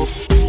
You.